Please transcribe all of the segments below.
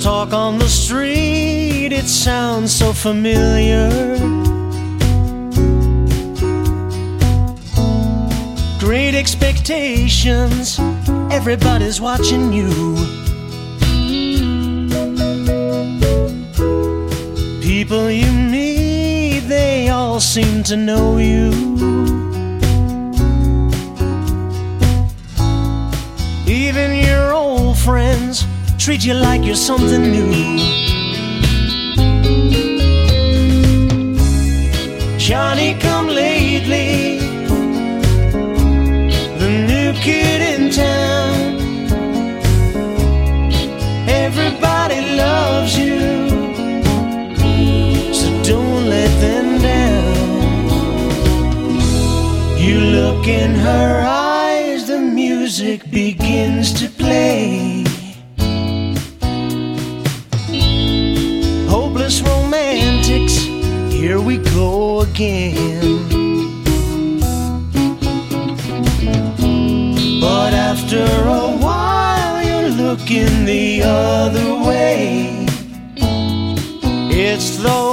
Talk on the street, it sounds so familiar. Great expectations, everybody's watching you. People you meet, they all seem to know you. Even your old friends treat you like you're something new. Johnny come lately, the new kid in town. Everybody loves you, so don't let them down. You look in her eyes, the music begins to play. Again. But after a while, you're looking the other way. It's those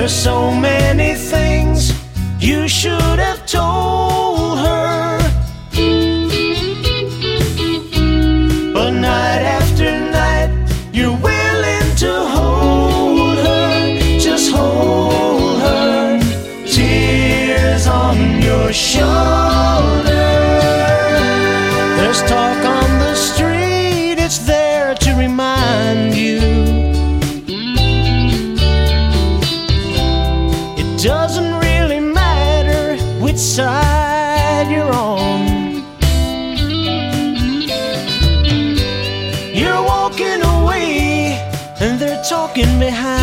There's so many things you should have told her. But night after night, you're willing to hold her. Just hold her. Tears on your shoulder. There's talk talking behind